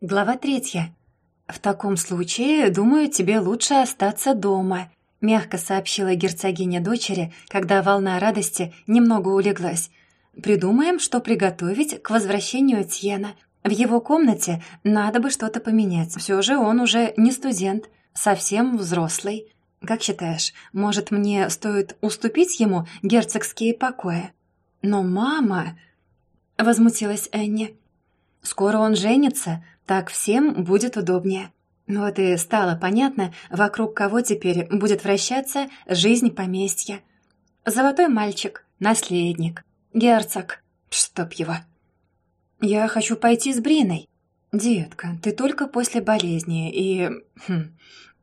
Глава третья. «В таком случае, думаю, тебе лучше остаться дома», — мягко сообщила герцогиня дочери, когда волна радости немного улеглась. «Придумаем, что приготовить к возвращению Тьена. В его комнате надо бы что-то поменять. Все же он уже не студент, совсем взрослый. Как считаешь, может, мне стоит уступить ему герцогские покои?» «Но мама...» — возмутилась Энни. «Скоро он женится, так всем будет удобнее. Вот и стало понятно, вокруг кого теперь будет вращаться жизнь поместья. Золотой мальчик, наследник, герцог, чтоб его. Я хочу пойти с Бриной. Детка, ты только после болезни и... Хм,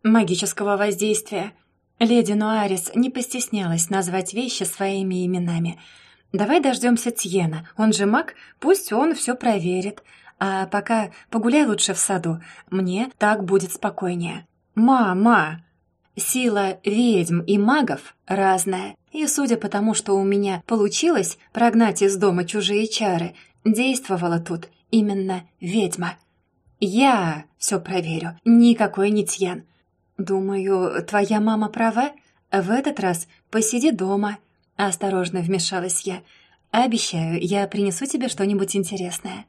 магического воздействия. Леди Нуарис не постеснялась назвать вещи своими именами. Давай дождемся Тьена, он же маг, пусть он все проверит. А пока погуляй лучше в саду. Мне так будет спокойнее. Мама! Сила ведьм и магов разная. И судя по тому, что у меня получилось прогнать из дома чужие чары, действовала тут именно ведьма. Я все проверю, никакой не Тьян. Думаю, твоя мама права. В этот раз посиди дома. Осторожно вмешалась я. Обещаю, я принесу тебе что-нибудь интересное.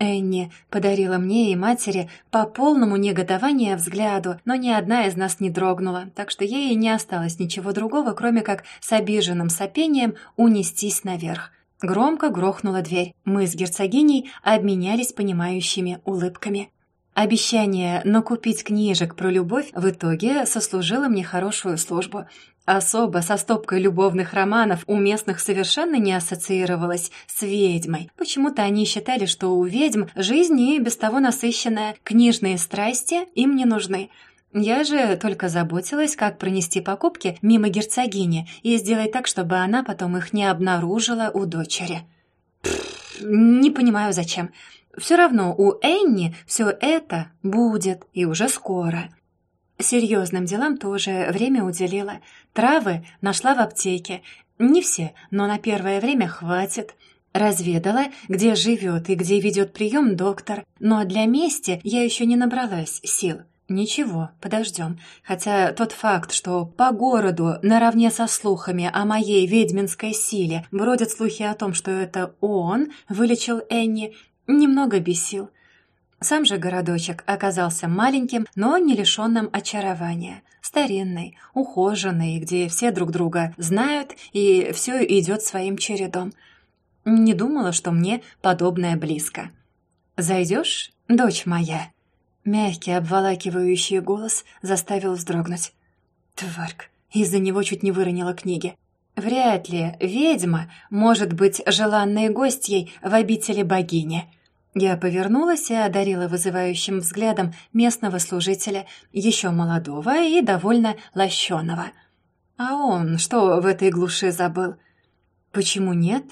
Энни подарила мне и матери по полному негодования взгляду, но ни одна из нас не дрогнула, так что ей не осталось ничего другого, кроме как с обиженным сопением унестись наверх. Громко грохнула дверь. Мы с герцогиней обменялись понимающими улыбками. Обещание накупить книжек про любовь в итоге сослужило мне хорошую службу. Особо со стопкой любовных романов у местных совершенно не ассоциировалась с ведьмой. Почему-то они считали, что у ведьм жизнь и без того насыщенная, книжные страсти им не нужны. Я же только заботилась, как пронести покупки мимо герцогини и сделать так, чтобы она потом их не обнаружила у дочери. Не понимаю, зачем. Все равно у Энни все это будет, и уже скоро. Серьезным делам тоже время уделила. Травы нашла в аптеке. Не все, но на первое время хватит. Разведала, где живет и где ведет прием доктор. Но для мести я еще не набралась сил. Ничего, подождем. Хотя тот факт, что по городу наравне со слухами о моей ведьминской силе бродят слухи о том, что это он вылечил Энни, немного бесил. Сам же городочек оказался маленьким, но не лишенным очарования. Старинный, ухоженный, где все друг друга знают и все идет своим чередом. Не думала, что мне подобное близко. «Зайдешь, дочь моя?» Мягкий, обволакивающий голос заставил вздрогнуть. Тварк, из-за него чуть не выронила книги. Вряд ли ведьма может быть желанной гостьей в обители богини. Я повернулась и одарила вызывающим взглядом местного служителя, еще молодого и довольно лощеного. А он что в этой глуши забыл? Почему нет?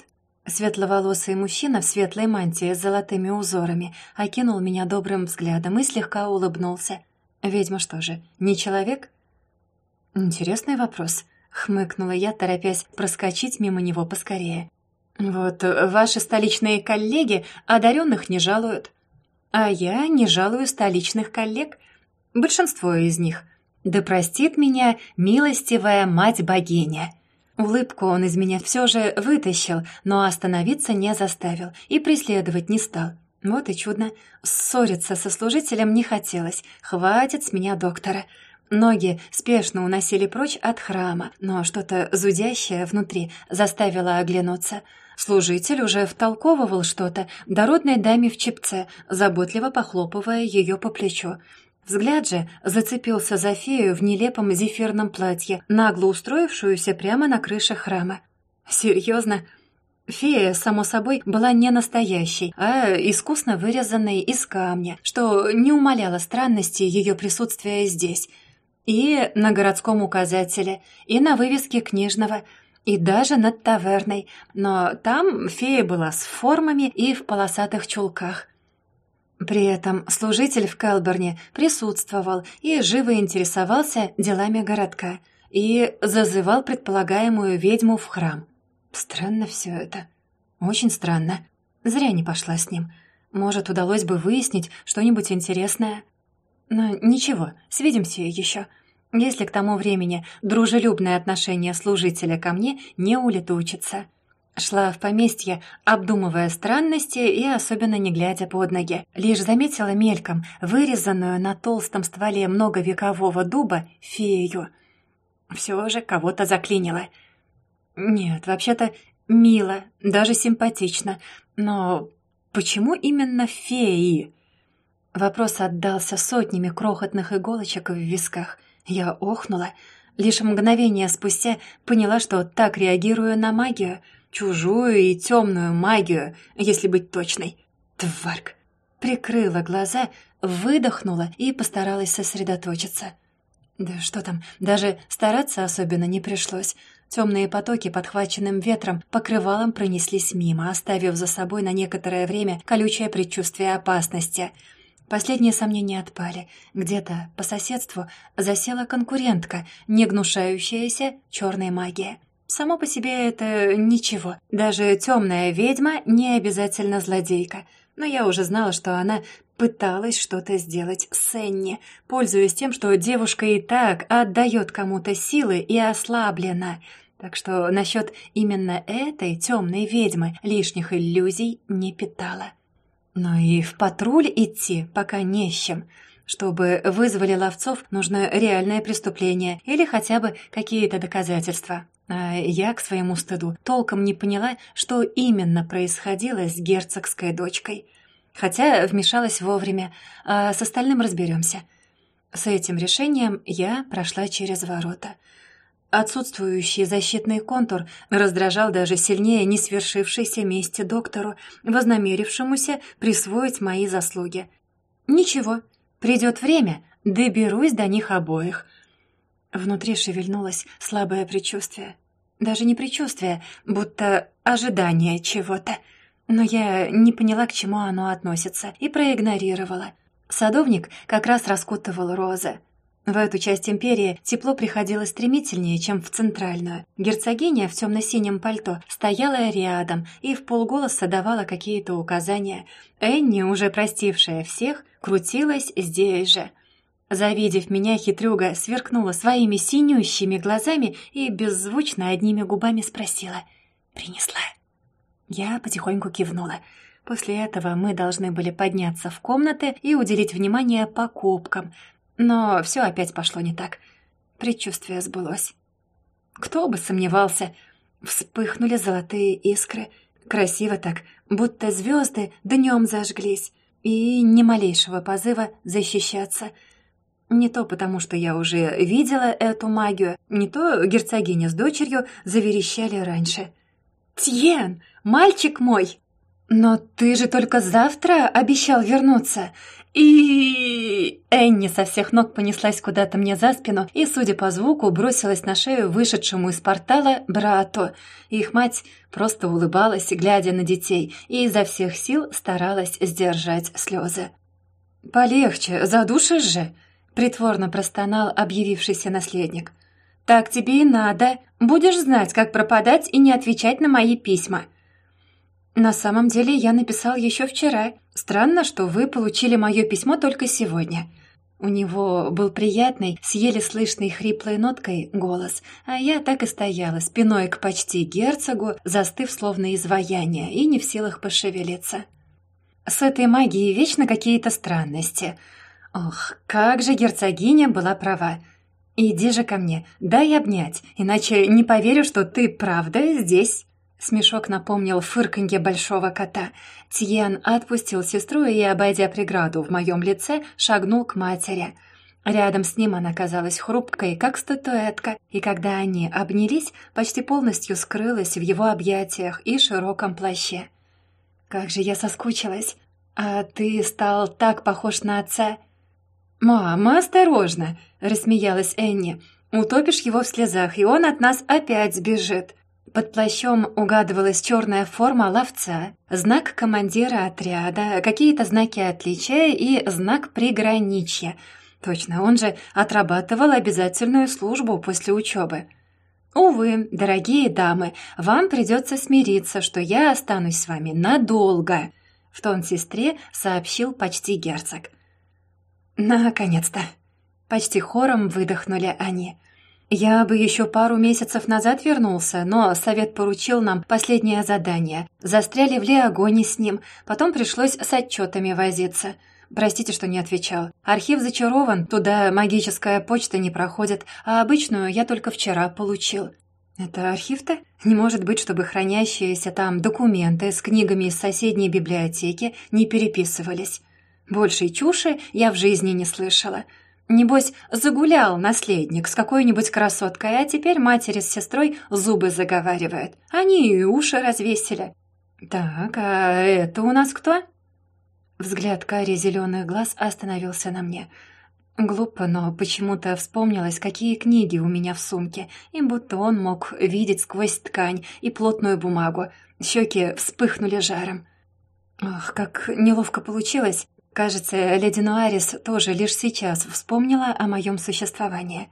Светловолосый мужчина в светлой мантии с золотыми узорами окинул меня добрым взглядом и слегка улыбнулся. «Ведьма что же, не человек?» «Интересный вопрос», — хмыкнула я, торопясь проскочить мимо него поскорее. Вот ваши столичные коллеги одаренных не жалуют. А я не жалую столичных коллег. Большинство из них. Да простит меня милостивая мать-богиня. Улыбку он из меня все же вытащил, но остановиться не заставил и преследовать не стал. Вот и чудно. Ссориться со служителем не хотелось. Хватит с меня доктора. Ноги спешно уносили прочь от храма, но что-то зудящее внутри заставило оглянуться — Служитель уже втолковывал что-то дородной даме в чепце, заботливо похлопывая ее по плечу. Взгляд же зацепился за фею в нелепом зефирном платье, нагло устроившуюся прямо на крыше храма. «Серьезно?» Фея, само собой, была не настоящей, а искусно вырезанной из камня, что не умаляло странности ее присутствия здесь. И на городском указателе, и на вывеске книжного – и даже над таверной, но там фея была с формами и в полосатых чулках. При этом служитель в Келберне присутствовал и живо интересовался делами городка и зазывал предполагаемую ведьму в храм. Странно все это. Очень странно. Зря не пошла с ним. Может, удалось бы выяснить что-нибудь интересное. Но ничего, свидимся еще. Если к тому времени дружелюбное отношение служителя ко мне не улетучится. Шла в поместье, обдумывая странности и особенно не глядя под ноги. Лишь заметила мельком вырезанную на толстом стволе многовекового дуба фею. Все же кого-то заклинило. Нет, вообще-то мило, даже симпатично. Но почему именно феи? Вопрос отдался сотнями крохотных иголочек в висках. Я охнула. Лишь мгновение спустя поняла, что так реагирую на магию — Чужую и темную магию, если быть точной. Тварк. Прикрыла глаза, выдохнула и постаралась сосредоточиться. Да что там, даже стараться особенно не пришлось. Темные потоки, подхваченным ветром, покрывалом пронеслись мимо, оставив за собой на некоторое время колючее предчувствие опасности. Последние сомнения отпали. Где-то по соседству засела конкурентка, не гнушающаяся черной магией. Само по себе это ничего. Даже темная ведьма не обязательно злодейка. Но я уже знала, что она пыталась что-то сделать с Энни, пользуясь тем, что девушка и так отдает кому-то силы и ослаблена. Так что насчет именно этой темной ведьмы лишних иллюзий не питала. Но и в патруль идти пока не с чем. Чтобы вызвали ловцов, нужно реальное преступление или хотя бы какие-то доказательства. А я, к своему стыду, толком не поняла, что именно происходило с герцогской дочкой. Хотя вмешалась вовремя, а с остальным разберемся. С этим решением я прошла через ворота. Отсутствующий защитный контур раздражал даже сильнее не свершившейся мести доктору, вознамерившемуся присвоить мои заслуги. Ничего, придет время, доберусь до них обоих — Внутри шевельнулось слабое предчувствие. Даже не предчувствие, будто ожидание чего-то. Но я не поняла, к чему оно относится, и проигнорировала. Садовник как раз раскутывал розы. В эту часть империи тепло приходило стремительнее, чем в центральную. Герцогиня в темно-синем пальто стояла рядом и в полголоса давала какие-то указания. Энни, уже простившая всех, крутилась здесь же. Завидев меня, хитрюга сверкнула своими синющими глазами и беззвучно одними губами спросила «Принесла?». Я потихоньку кивнула. После этого мы должны были подняться в комнаты и уделить внимание покупкам. Но все опять пошло не так. Предчувствие сбылось. Кто бы сомневался. Вспыхнули золотые искры. Красиво так, будто звезды днем зажглись. И ни малейшего позыва защищаться — не то потому, что я уже видела эту магию, не то герцогиня с дочерью заверещали раньше. «Тьен, мальчик мой!» «Но ты же только завтра обещал вернуться!» И Энни со всех ног понеслась куда-то мне за спину и, судя по звуку, бросилась на шею вышедшему из портала брату. Их мать просто улыбалась, глядя на детей, и изо всех сил старалась сдержать слезы. «Полегче, задушишь же!» притворно простонал объявившийся наследник. «Так тебе и надо. Будешь знать, как пропадать и не отвечать на мои письма». «На самом деле я написал еще вчера. Странно, что вы получили мое письмо только сегодня». У него был приятный, с еле слышной хриплой ноткой голос, а я так и стояла, спиной к почти герцогу, застыв словно изваяние и не в силах пошевелиться. С этой магией вечно какие-то странности. Ох, как же герцогиня была права. Иди же ко мне, дай обнять, иначе не поверю, что ты правда здесь. Смешок напомнил фырканье большого кота. Тьен отпустил сестру и, обойдя преграду в моем лице, шагнул к матери. Рядом с ним она казалась хрупкой, как статуэтка, и когда они обнялись, почти полностью скрылась в его объятиях и широком плаще. «Как же я соскучилась! А ты стал так похож на отца!» «Мама, осторожно!» — рассмеялась Энни. «Утопишь его в слезах, и он от нас опять сбежит». Под плащом угадывалась черная форма ловца, знак командира отряда, какие-то знаки отличия и знак приграничья. Точно, он же отрабатывал обязательную службу после учебы. «Увы, дорогие дамы, вам придется смириться, что я останусь с вами надолго», В тон сестре сообщил почти герцог. «Наконец-то!» Почти хором выдохнули они. «Я бы еще пару месяцев назад вернулся, но совет поручил нам последнее задание. Застряли в Леогоне с ним, потом пришлось с отчетами возиться. Простите, что не отвечал. Архив зачарован, туда магическая почта не проходит, а обычную я только вчера получил». «Это архив-то? Не может быть, чтобы хранящиеся там документы с книгами из соседней библиотеки не переписывались. Большей чуши я в жизни не слышала». Небось, загулял наследник с какой-нибудь красоткой, а теперь матери с сестрой зубы заговаривают. Они и уши развесили. Так, а это у нас кто? Взгляд кари зеленых глаз остановился на мне. Глупо, но почему-то вспомнилось, какие книги у меня в сумке, и будто он мог видеть сквозь ткань и плотную бумагу. Щеки вспыхнули жаром. Ох, как неловко получилось. Кажется, леди Нуарис тоже лишь сейчас вспомнила о моем существовании.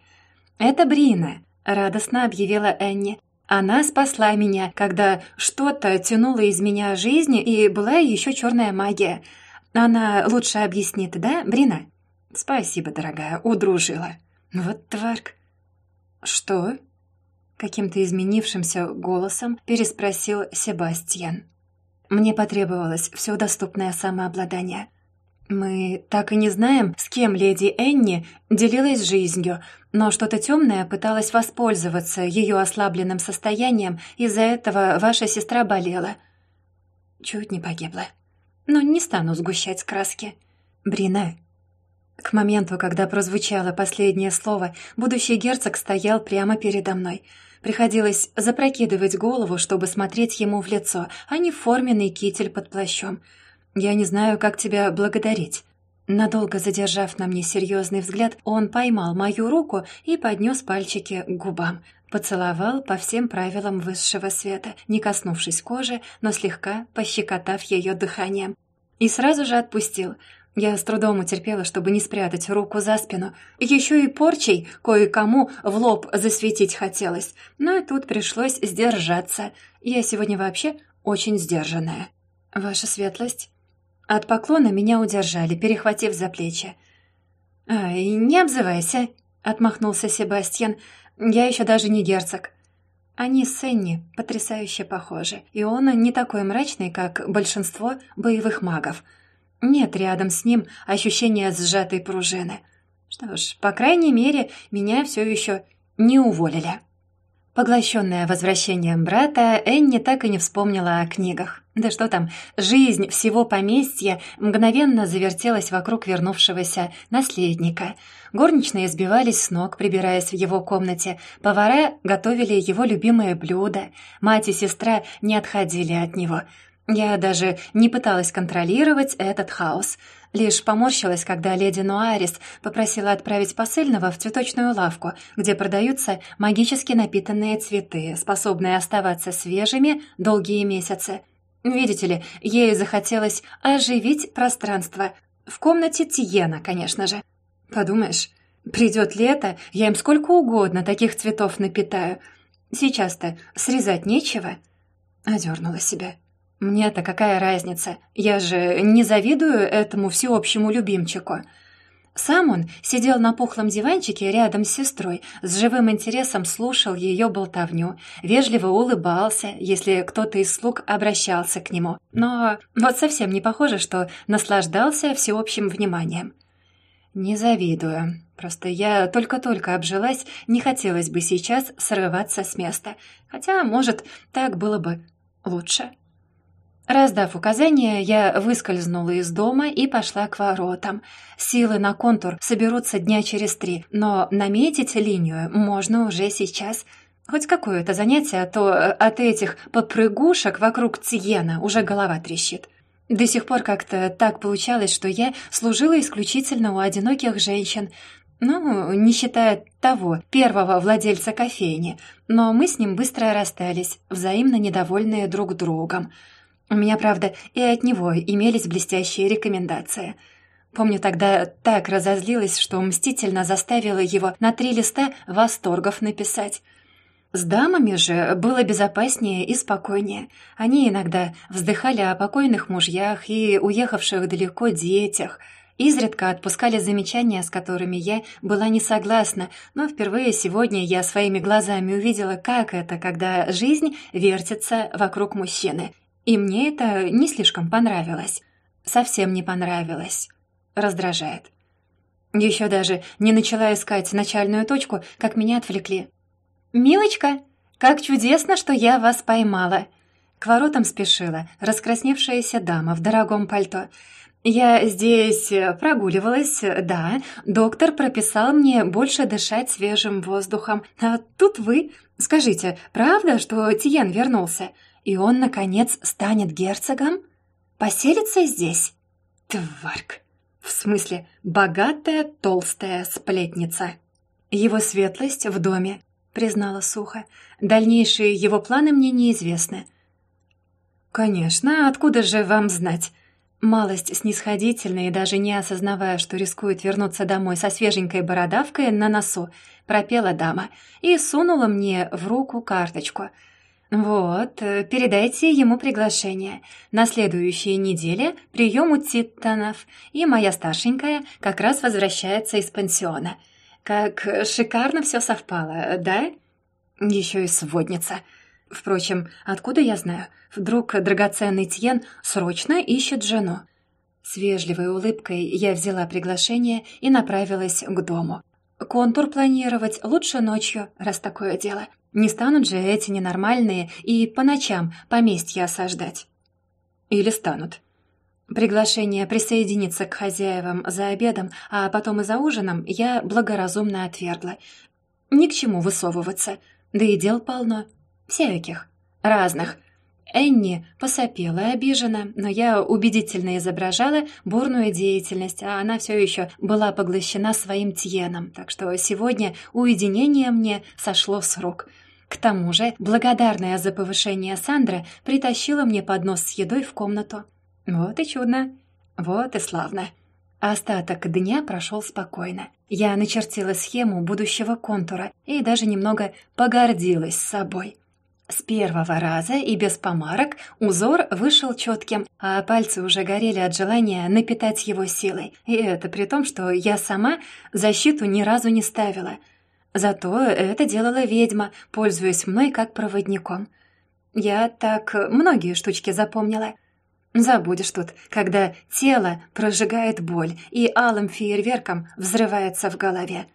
«Это Брина», — радостно объявила Энни. «Она спасла меня, когда что-то тянуло из меня жизни, и была еще черная магия. Она лучше объяснит, да, Брина?» «Спасибо, дорогая, удружила». «Вот тварк». «Что?» Каким-то изменившимся голосом переспросил Себастьян. Мне потребовалось все доступное самообладание. Мы так и не знаем, с кем леди Энни делилась жизнью, но что-то темное пыталось воспользоваться ее ослабленным состоянием, из-за этого ваша сестра болела. Чуть не погибла. Но не стану сгущать краски. Брина. К моменту, когда прозвучало последнее слово, будущий герцог стоял прямо передо мной. Приходилось запрокидывать голову, чтобы смотреть ему в лицо, а не форменный китель под плащом — «Я не знаю, как тебя благодарить». Надолго задержав на мне серьезный взгляд, он поймал мою руку и поднес пальчики к губам. Поцеловал по всем правилам высшего света, не коснувшись кожи, но слегка пощекотав ее дыханием. И сразу же отпустил. Я с трудом утерпела, чтобы не спрятать руку за спину. Еще и порчей кое-кому в лоб засветить хотелось. Но и тут пришлось сдержаться. Я сегодня вообще очень сдержанная. «Ваша светлость?» От поклона меня удержали, перехватив за плечи. «Ай, не обзывайся», — отмахнулся Себастьян. «Я еще даже не герцог». Они с Энни потрясающе похожи, и он не такой мрачный, как большинство боевых магов. Нет рядом с ним ощущения сжатой пружины. Что ж, по крайней мере, меня все еще не уволили. Поглощенная возвращением брата, Энни так и не вспомнила о книгах. Да что там, жизнь всего поместья мгновенно завертелась вокруг вернувшегося наследника. Горничные сбивались с ног, прибираясь в его комнате. Повара готовили его любимые блюда. Мать и сестра не отходили от него. Я даже не пыталась контролировать этот хаос — Лишь поморщилась, когда леди Нуарис попросила отправить посыльного в цветочную лавку, где продаются магически напитанные цветы, способные оставаться свежими долгие месяцы. Видите ли, ей захотелось оживить пространство. В комнате Тиена, конечно же. Подумаешь, придет лето, я им сколько угодно таких цветов напитаю. Сейчас-то срезать нечего. Одернула себя. «Мне-то какая разница? Я же не завидую этому всеобщему любимчику». Сам он сидел на пухлом диванчике рядом с сестрой, с живым интересом слушал ее болтовню, вежливо улыбался, если кто-то из слуг обращался к нему. Но вот совсем не похоже, что наслаждался всеобщим вниманием. «Не завидую. Просто я только-только обжилась, не хотелось бы сейчас срываться с места. Хотя, может, так было бы лучше». Раздав указания, я выскользнула из дома и пошла к воротам. Силы на контур соберутся дня через три, но наметить линию можно уже сейчас. Хоть какое-то занятие, а то от этих попрыгушек вокруг Тиена уже голова трещит. До сих пор как-то так получалось, что я служила исключительно у одиноких женщин, ну, не считая того, первого владельца кофейни, но мы с ним быстро расстались, взаимно недовольные друг другом. У меня, правда, и от него имелись блестящие рекомендации. Помню, тогда так разозлилась, что мстительно заставила его на три листа восторгов написать. С дамами же было безопаснее и спокойнее. Они иногда вздыхали о покойных мужьях и уехавших далеко детях – Изредка отпускали замечания, с которыми я была не согласна, но впервые сегодня я своими глазами увидела, как это, когда жизнь вертится вокруг мужчины. И мне это не слишком понравилось. Совсем не понравилось. Раздражает. Еще даже не начала искать начальную точку, как меня отвлекли. «Милочка, как чудесно, что я вас поймала!» К воротам спешила раскрасневшаяся дама в дорогом пальто. «Я здесь э, прогуливалась, да. Доктор прописал мне больше дышать свежим воздухом. А тут вы. Скажите, правда, что Тиен вернулся? И он, наконец, станет герцогом? Поселится здесь?» «Тварк! В смысле, богатая толстая сплетница!» «Его светлость в доме», — признала сухо. «Дальнейшие его планы мне неизвестны». «Конечно, откуда же вам знать?» Малость снисходительная и даже не осознавая, что рискует вернуться домой со свеженькой бородавкой на носу, пропела дама и сунула мне в руку карточку. «Вот, передайте ему приглашение. На следующей неделе прием у Титтонов, и моя старшенькая как раз возвращается из пансиона. Как шикарно все совпало, да? Еще и сводница». Впрочем, откуда я знаю? Вдруг драгоценный Тьен срочно ищет жену. С вежливой улыбкой я взяла приглашение и направилась к дому. Контур планировать лучше ночью, раз такое дело. Не станут же эти ненормальные и по ночам поместья осаждать. Или станут. Приглашение присоединиться к хозяевам за обедом, а потом и за ужином я благоразумно отвергла. Ни к чему высовываться, да и дел полно. Всяких. Разных. Энни посопела обижена, но я убедительно изображала бурную деятельность, а она все еще была поглощена своим тьеном, так что сегодня уединение мне сошло с рук. К тому же, благодарная за повышение Сандра притащила мне поднос с едой в комнату. Вот и чудно, вот и славно. Остаток дня прошел спокойно. Я начертила схему будущего контура и даже немного погордилась собой. С первого раза и без помарок узор вышел четким, а пальцы уже горели от желания напитать его силой. И это при том, что я сама защиту ни разу не ставила. Зато это делала ведьма, пользуясь мной как проводником. Я так многие штучки запомнила. Забудешь тут, когда тело прожигает боль и алым фейерверком взрывается в голове.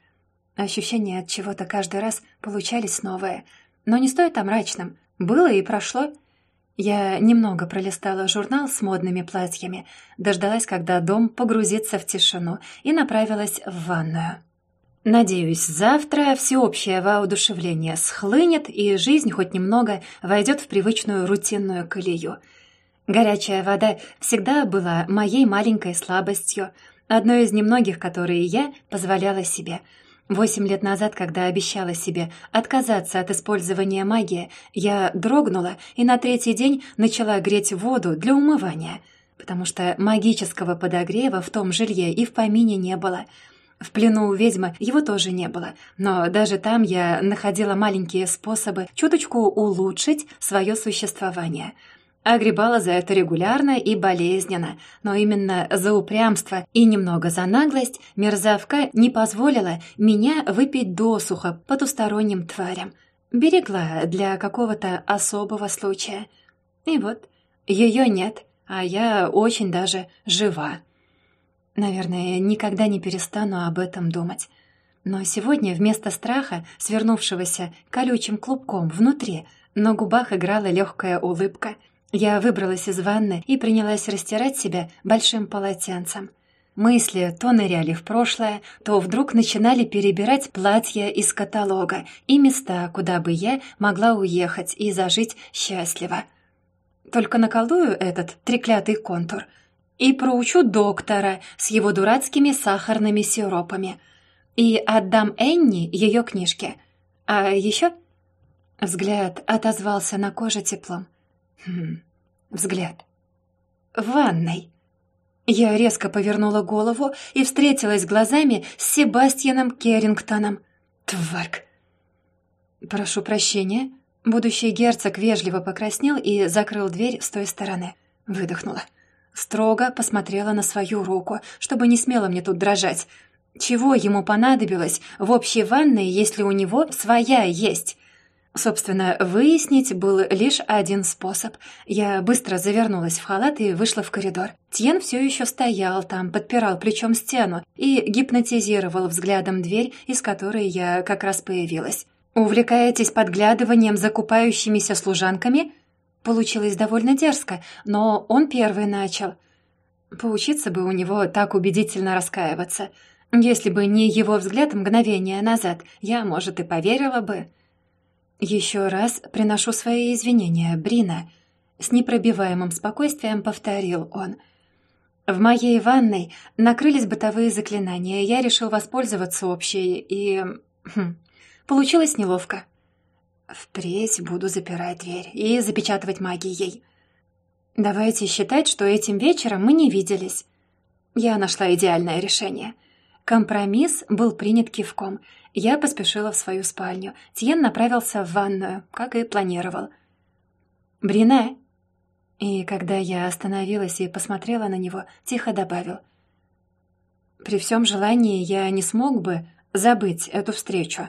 Ощущения от чего-то каждый раз получались новые — но не стоит о мрачном. Было и прошло. Я немного пролистала журнал с модными платьями, дождалась, когда дом погрузится в тишину, и направилась в ванную. Надеюсь, завтра всеобщее воодушевление схлынет, и жизнь хоть немного войдет в привычную рутинную колею. Горячая вода всегда была моей маленькой слабостью, одной из немногих, которые я позволяла себе — Восемь лет назад, когда обещала себе отказаться от использования магии, я дрогнула и на третий день начала греть воду для умывания, потому что магического подогрева в том жилье и в помине не было. В плену у ведьмы его тоже не было, но даже там я находила маленькие способы чуточку улучшить свое существование — Огребала за это регулярно и болезненно, но именно за упрямство и немного за наглость мерзавка не позволила меня выпить досуха потусторонним тварям. Берегла для какого-то особого случая. И вот, ее нет, а я очень даже жива. Наверное, никогда не перестану об этом думать. Но сегодня вместо страха, свернувшегося колючим клубком внутри, на губах играла легкая улыбка — я выбралась из ванны и принялась растирать себя большим полотенцем. Мысли то ныряли в прошлое, то вдруг начинали перебирать платья из каталога и места, куда бы я могла уехать и зажить счастливо. Только наколдую этот треклятый контур и проучу доктора с его дурацкими сахарными сиропами и отдам Энни ее книжки. А еще взгляд отозвался на коже теплом. Взгляд. В ванной. Я резко повернула голову и встретилась глазами с Себастьяном Керрингтоном. Тварк! «Прошу прощения». Будущий герцог вежливо покраснел и закрыл дверь с той стороны. Выдохнула. Строго посмотрела на свою руку, чтобы не смело мне тут дрожать. Чего ему понадобилось в общей ванной, если у него своя есть? Собственно, выяснить был лишь один способ. Я быстро завернулась в халат и вышла в коридор. Тьен все еще стоял там, подпирал плечом стену и гипнотизировал взглядом дверь, из которой я как раз появилась. «Увлекаетесь подглядыванием за купающимися служанками?» Получилось довольно дерзко, но он первый начал. Поучиться бы у него так убедительно раскаиваться. Если бы не его взгляд мгновение назад, я, может, и поверила бы. «Еще раз приношу свои извинения, Брина», — с непробиваемым спокойствием повторил он. «В моей ванной накрылись бытовые заклинания, я решил воспользоваться общей, и... Хм, получилось неловко». Впредь буду запирать дверь и запечатывать магией. Давайте считать, что этим вечером мы не виделись. Я нашла идеальное решение. Компромисс был принят кивком. Я поспешила в свою спальню. Тьен направился в ванную, как и планировал. «Брине!» И когда я остановилась и посмотрела на него, тихо добавил. «При всем желании я не смог бы забыть эту встречу».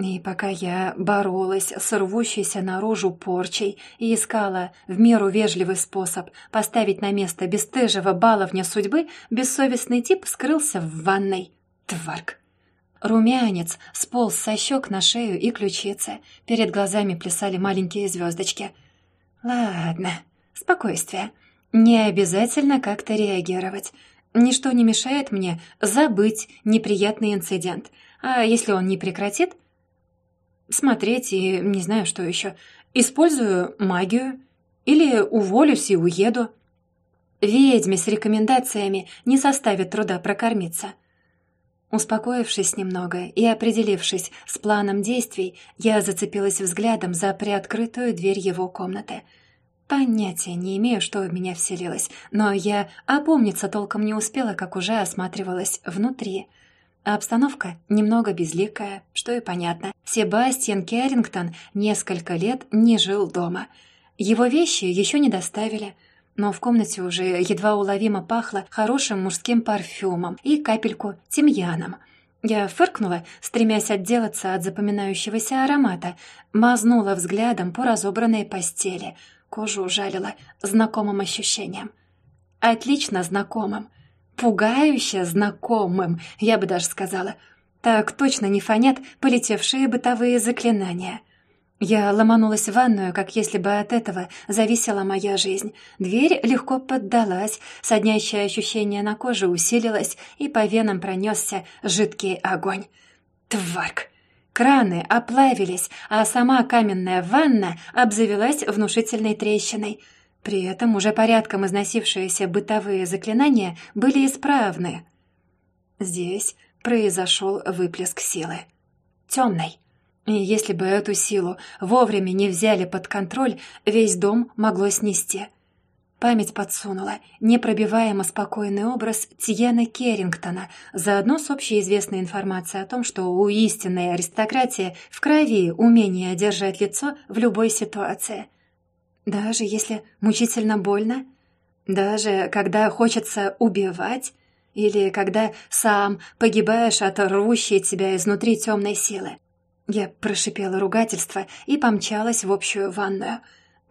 И пока я боролась с рвущейся наружу порчей и искала в меру вежливый способ поставить на место бесстыжего баловня судьбы, бессовестный тип скрылся в ванной. Тварк! Румянец сполз со щек на шею и ключицы. Перед глазами плясали маленькие звездочки. «Ладно, спокойствие. Не обязательно как-то реагировать. Ничто не мешает мне забыть неприятный инцидент. А если он не прекратит, смотреть и не знаю, что еще. Использую магию. Или уволюсь и уеду. Ведьме с рекомендациями не составит труда прокормиться. Успокоившись немного и определившись с планом действий, я зацепилась взглядом за приоткрытую дверь его комнаты. Понятия не имею, что в меня вселилось, но я опомниться толком не успела, как уже осматривалась внутри — а обстановка немного безликая, что и понятно. Себастьян Керрингтон несколько лет не жил дома. Его вещи еще не доставили, но в комнате уже едва уловимо пахло хорошим мужским парфюмом и капельку тимьяном. Я фыркнула, стремясь отделаться от запоминающегося аромата, мазнула взглядом по разобранной постели. Кожу ужалила знакомым ощущением. Отлично знакомым — пугающе знакомым, я бы даже сказала. Так точно не фонят полетевшие бытовые заклинания. Я ломанулась в ванную, как если бы от этого зависела моя жизнь. Дверь легко поддалась, соднящее ощущение на коже усилилось, и по венам пронесся жидкий огонь. Тварк! Краны оплавились, а сама каменная ванна обзавелась внушительной трещиной — при этом уже порядком износившиеся бытовые заклинания были исправны. Здесь произошел выплеск силы. Темной. И если бы эту силу вовремя не взяли под контроль, весь дом могло снести. Память подсунула непробиваемо спокойный образ Тиена Керрингтона, заодно с общеизвестной информацией о том, что у истинной аристократии в крови умение держать лицо в любой ситуации. Даже если мучительно больно? Даже когда хочется убивать? Или когда сам погибаешь от рвущей тебя изнутри темной силы? Я прошипела ругательство и помчалась в общую ванную.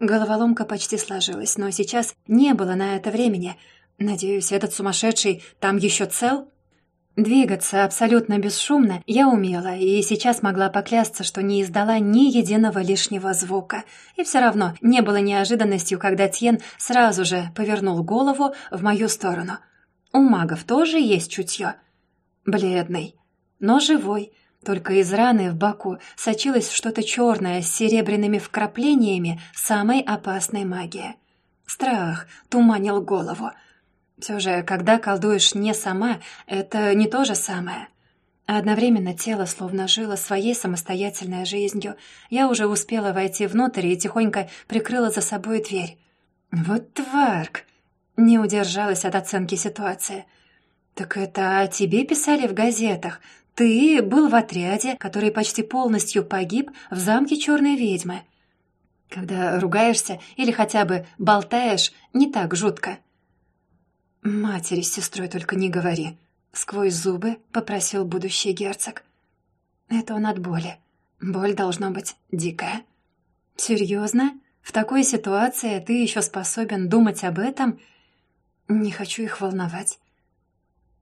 Головоломка почти сложилась, но сейчас не было на это времени. Надеюсь, этот сумасшедший там еще цел? Двигаться абсолютно бесшумно я умела, и сейчас могла поклясться, что не издала ни единого лишнего звука. И все равно не было неожиданностью, когда Тьен сразу же повернул голову в мою сторону. У магов тоже есть чутье. Бледный, но живой. Только из раны в боку сочилось что-то черное с серебряными вкраплениями самой опасной магии. Страх туманил голову — все же, когда колдуешь не сама, это не то же самое. одновременно тело словно жило своей самостоятельной жизнью. Я уже успела войти внутрь и тихонько прикрыла за собой дверь. «Вот тварк!» Не удержалась от оценки ситуации. «Так это о тебе писали в газетах. Ты был в отряде, который почти полностью погиб в замке черной ведьмы. Когда ругаешься или хотя бы болтаешь, не так жутко. «Матери с сестрой только не говори», — сквозь зубы попросил будущий герцог. «Это он от боли. Боль должна быть дикая». «Серьезно? В такой ситуации ты еще способен думать об этом?» «Не хочу их волновать».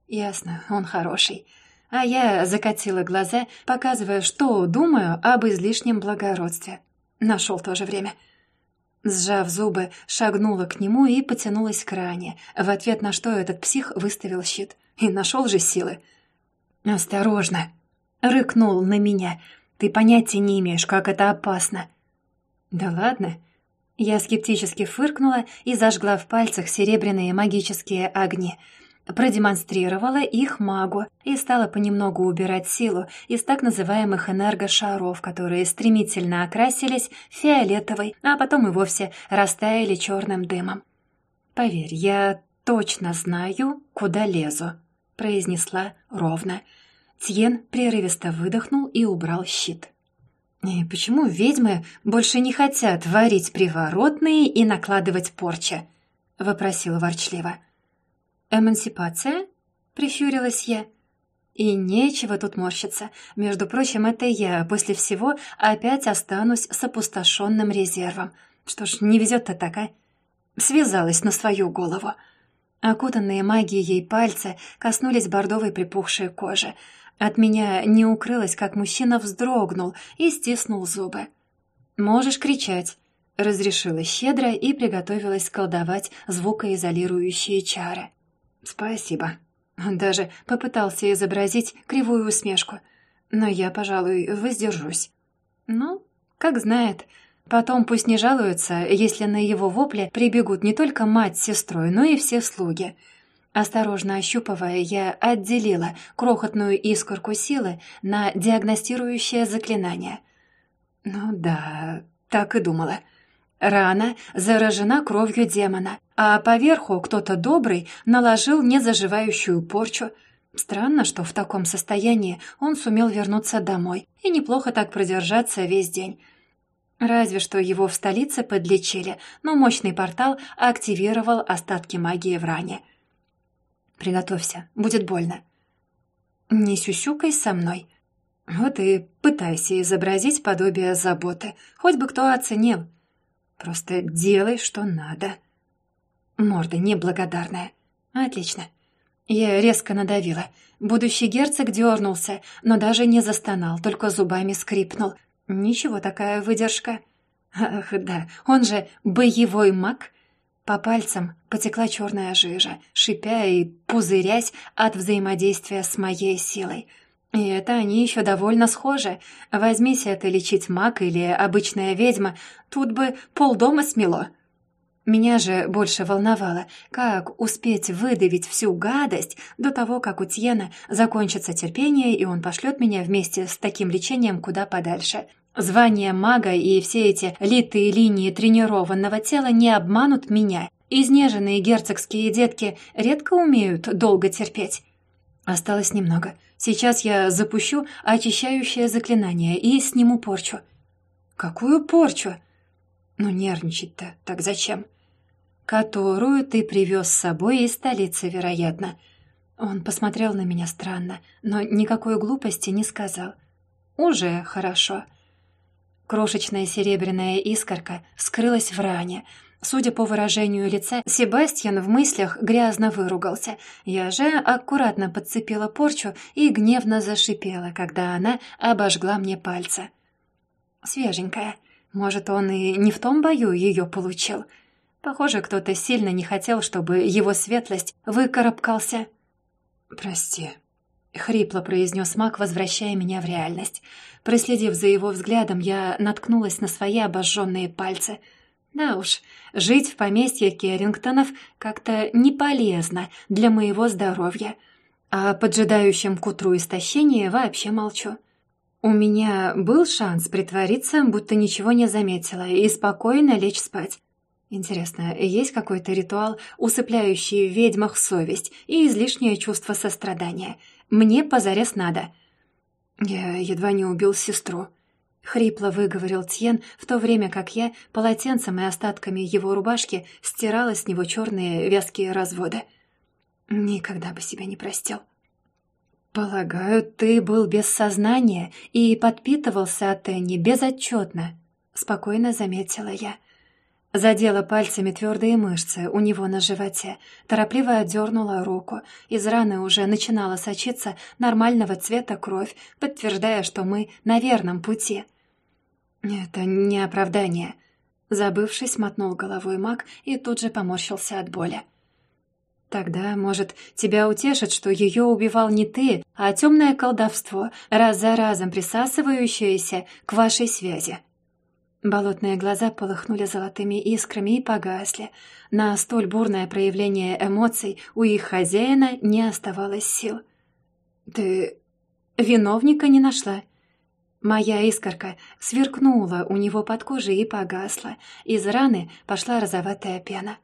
«Ясно, он хороший». А я закатила глаза, показывая, что думаю об излишнем благородстве. Нашел тоже время. Сжав зубы, шагнула к нему и потянулась к ране, в ответ на что этот псих выставил щит. И нашел же силы. «Осторожно!» — рыкнул на меня. «Ты понятия не имеешь, как это опасно». «Да ладно». Я скептически фыркнула и зажгла в пальцах серебряные магические огни — продемонстрировала их магу и стала понемногу убирать силу из так называемых энергошаров, которые стремительно окрасились фиолетовой, а потом и вовсе растаяли черным дымом. «Поверь, я точно знаю, куда лезу», — произнесла ровно. Тьен прерывисто выдохнул и убрал щит. «И почему ведьмы больше не хотят варить приворотные и накладывать порча?» — вопросила ворчливо. «Эмансипация?» — прищурилась я. «И нечего тут морщиться. Между прочим, это я после всего опять останусь с опустошенным резервом. Что ж, не везет-то так, а?» Связалась на свою голову. Окутанные магией пальцы коснулись бордовой припухшей кожи. От меня не укрылось, как мужчина вздрогнул и стиснул зубы. «Можешь кричать», — разрешила щедро и приготовилась колдовать звукоизолирующие чары. «Спасибо». Он даже попытался изобразить кривую усмешку. Но я, пожалуй, воздержусь. Ну, как знает. Потом пусть не жалуются, если на его вопле прибегут не только мать с сестрой, но и все слуги. Осторожно ощупывая, я отделила крохотную искорку силы на диагностирующее заклинание. Ну да, так и думала. Рана заражена кровью демона, а поверху кто-то добрый наложил незаживающую порчу. Странно, что в таком состоянии он сумел вернуться домой и неплохо так продержаться весь день. Разве что его в столице подлечили, но мощный портал активировал остатки магии в ране. «Приготовься, будет больно». «Не сюсюкай со мной», вот и пытайся изобразить подобие заботы, хоть бы кто оценил. Просто делай, что надо. Морда неблагодарная. Отлично. Я резко надавила. Будущий герцог дернулся, но даже не застонал, только зубами скрипнул. Ничего такая выдержка. Ах, да, он же боевой маг. По пальцам потекла черная жижа, шипя и пузырясь от взаимодействия с моей силой — и это они еще довольно схожи. Возьмись это лечить маг или обычная ведьма, тут бы полдома смело. Меня же больше волновало, как успеть выдавить всю гадость до того, как у Тьена закончится терпение, и он пошлет меня вместе с таким лечением куда подальше. Звание мага и все эти литые линии тренированного тела не обманут меня. Изнеженные герцогские детки редко умеют долго терпеть. Осталось немного. Сейчас я запущу очищающее заклинание и сниму порчу. Какую порчу? Ну, нервничать-то так зачем? Которую ты привез с собой из столицы, вероятно. Он посмотрел на меня странно, но никакой глупости не сказал. Уже хорошо. Крошечная серебряная искорка скрылась в ране — Судя по выражению лица, Себастьян в мыслях грязно выругался. Я же аккуратно подцепила порчу и гневно зашипела, когда она обожгла мне пальцы. Свеженькая. Может, он и не в том бою ее получил. Похоже, кто-то сильно не хотел, чтобы его светлость выкарабкался. «Прости», — хрипло произнес маг, возвращая меня в реальность. Проследив за его взглядом, я наткнулась на свои обожженные пальцы — да уж, жить в поместье Керрингтонов как-то не полезно для моего здоровья. А поджидающем к утру истощении вообще молчу. У меня был шанс притвориться, будто ничего не заметила, и спокойно лечь спать. Интересно, есть какой-то ритуал, усыпляющий в ведьмах совесть и излишнее чувство сострадания? Мне позарез надо. Я едва не убил сестру. Хрипло выговорил Тьен, в то время как я полотенцем и остатками его рубашки стирала с него черные вязкие разводы. Никогда бы себя не простил. «Полагаю, ты был без сознания и подпитывался от Энни безотчетно», — спокойно заметила я. Задела пальцами твердые мышцы у него на животе, торопливо отдернула руку. Из раны уже начинала сочиться нормального цвета кровь, подтверждая, что мы на верном пути. «Это не оправдание», — забывшись, мотнул головой маг и тут же поморщился от боли. «Тогда, может, тебя утешит, что ее убивал не ты, а темное колдовство, раз за разом присасывающееся к вашей связи». Болотные глаза полыхнули золотыми искрами и погасли. На столь бурное проявление эмоций у их хозяина не оставалось сил. «Ты виновника не нашла?» Моя искорка сверкнула у него под кожей и погасла. Из раны пошла розоватая пена.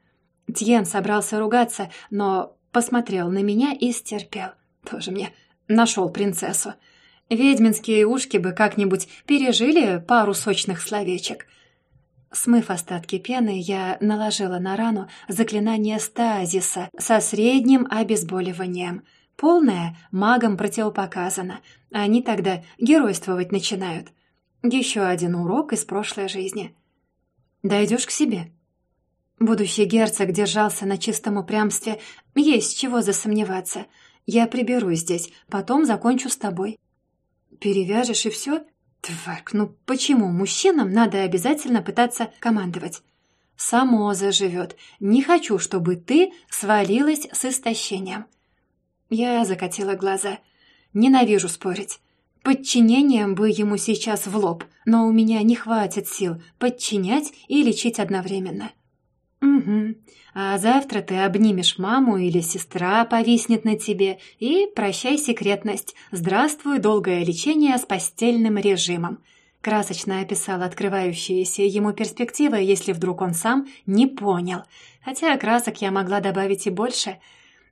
Тьен собрался ругаться, но посмотрел на меня и стерпел. Тоже мне нашел принцессу. Ведьминские ушки бы как-нибудь пережили пару сочных словечек. Смыв остатки пены, я наложила на рану заклинание стазиса со средним обезболиванием. Полное магам противопоказано. Они тогда геройствовать начинают. Еще один урок из прошлой жизни. Дойдешь к себе. Будущий герцог держался на чистом упрямстве. Есть чего засомневаться. Я приберу здесь, потом закончу с тобой перевяжешь и все? Тварк, ну почему мужчинам надо обязательно пытаться командовать? Само заживет. Не хочу, чтобы ты свалилась с истощением. Я закатила глаза. Ненавижу спорить. Подчинением бы ему сейчас в лоб, но у меня не хватит сил подчинять и лечить одновременно. «Угу. А завтра ты обнимешь маму или сестра повиснет на тебе, и прощай секретность. Здравствуй, долгое лечение с постельным режимом». Красочно описал открывающиеся ему перспективы, если вдруг он сам не понял. Хотя красок я могла добавить и больше.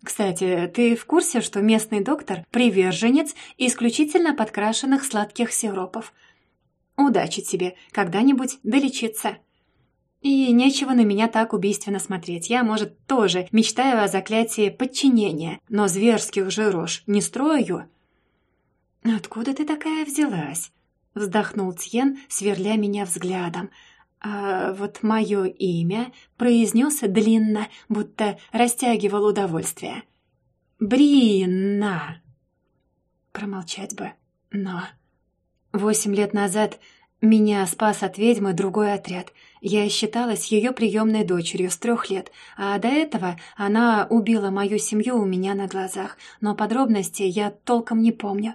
Кстати, ты в курсе, что местный доктор — приверженец исключительно подкрашенных сладких сиропов? Удачи тебе когда-нибудь долечиться. И нечего на меня так убийственно смотреть. Я, может, тоже мечтаю о заклятии подчинения, но зверских же рож не строю. «Откуда ты такая взялась?» — вздохнул Тьен, сверля меня взглядом. А вот мое имя произнес длинно, будто растягивал удовольствие. «Бринна!» Промолчать бы, но... Восемь лет назад меня спас от ведьмы другой отряд. Я считалась ее приемной дочерью с трех лет, а до этого она убила мою семью у меня на глазах, но подробностей я толком не помню.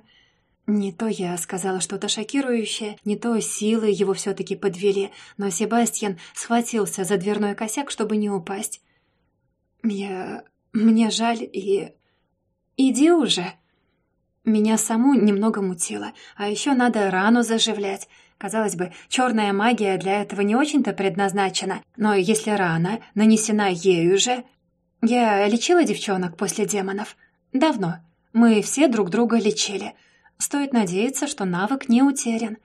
Не то я сказала что-то шокирующее, не то силы его все-таки подвели, но Себастьян схватился за дверной косяк, чтобы не упасть. Я... мне жаль и... Иди уже. Меня саму немного мутило, а еще надо рану заживлять. Казалось бы, черная магия для этого не очень-то предназначена, но если рана нанесена ею же... Я лечила девчонок после демонов. Давно. Мы все друг друга лечили. Стоит надеяться, что навык не утерян.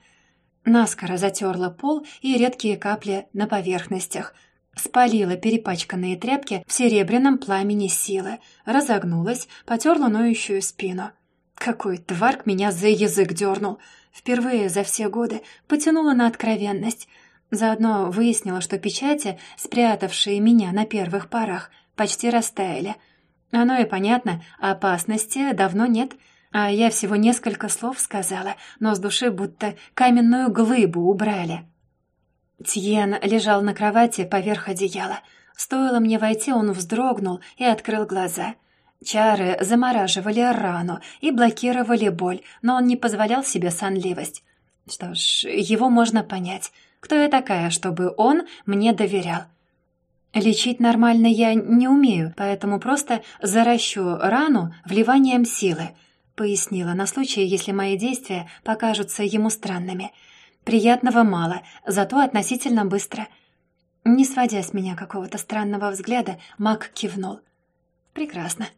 Наскоро затерла пол и редкие капли на поверхностях. Спалила перепачканные тряпки в серебряном пламени силы. Разогнулась, потерла ноющую спину. Какой тварк меня за язык дернул. Впервые за все годы потянула на откровенность. Заодно выяснила, что печати, спрятавшие меня на первых порах, почти растаяли. Оно и понятно, опасности давно нет. А я всего несколько слов сказала, но с души будто каменную глыбу убрали. Тьен лежал на кровати поверх одеяла. Стоило мне войти, он вздрогнул и открыл глаза — Чары замораживали рану и блокировали боль, но он не позволял себе сонливость. Что ж, его можно понять. Кто я такая, чтобы он мне доверял? Лечить нормально я не умею, поэтому просто заращу рану вливанием силы, пояснила на случай, если мои действия покажутся ему странными. Приятного мало, зато относительно быстро. Не сводя с меня какого-то странного взгляда, маг кивнул. «Прекрасно.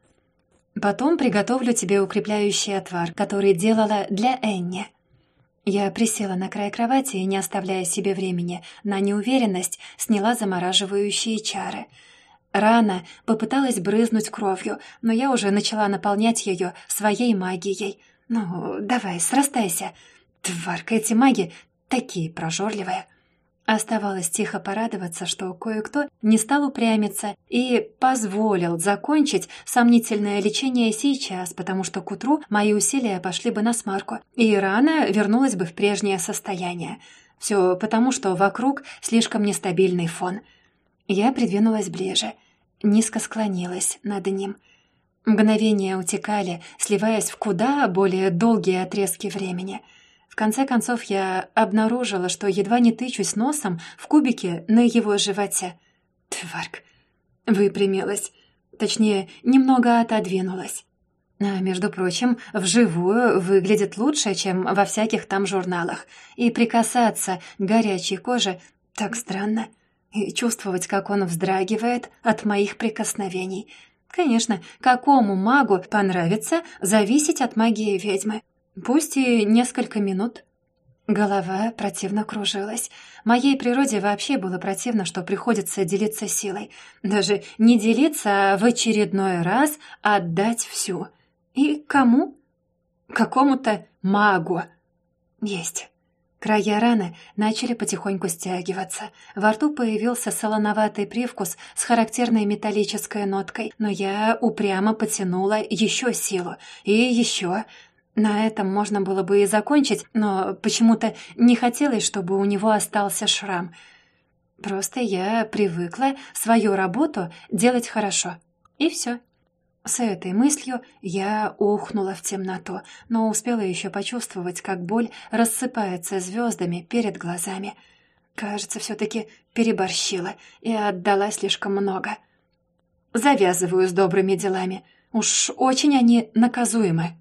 Потом приготовлю тебе укрепляющий отвар, который делала для Энни». Я присела на край кровати и, не оставляя себе времени на неуверенность, сняла замораживающие чары. Рана попыталась брызнуть кровью, но я уже начала наполнять ее своей магией. «Ну, давай, срастайся. Тварка, эти маги такие прожорливые». Оставалось тихо порадоваться, что кое-кто не стал упрямиться и позволил закончить сомнительное лечение сейчас, потому что к утру мои усилия пошли бы на смарку, и рана вернулась бы в прежнее состояние. Все потому, что вокруг слишком нестабильный фон. Я придвинулась ближе, низко склонилась над ним. Мгновения утекали, сливаясь в куда более долгие отрезки времени — в конце концов, я обнаружила, что едва не тычусь носом в кубике на его животе. Тварк. Выпрямилась. Точнее, немного отодвинулась. А, между прочим, вживую выглядит лучше, чем во всяких там журналах. И прикасаться к горячей коже так странно. И чувствовать, как он вздрагивает от моих прикосновений. Конечно, какому магу понравится зависеть от магии ведьмы? Пусть и несколько минут. Голова противно кружилась. Моей природе вообще было противно, что приходится делиться силой. Даже не делиться, а в очередной раз отдать всю. И кому? Какому-то магу. Есть. Края раны начали потихоньку стягиваться. Во рту появился солоноватый привкус с характерной металлической ноткой, но я упрямо потянула еще силу. И еще... На этом можно было бы и закончить, но почему-то не хотелось, чтобы у него остался шрам. Просто я привыкла свою работу делать хорошо. И все. С этой мыслью я ухнула в темноту, но успела еще почувствовать, как боль рассыпается звездами перед глазами. Кажется, все-таки переборщила и отдала слишком много. Завязываю с добрыми делами. Уж очень они наказуемы.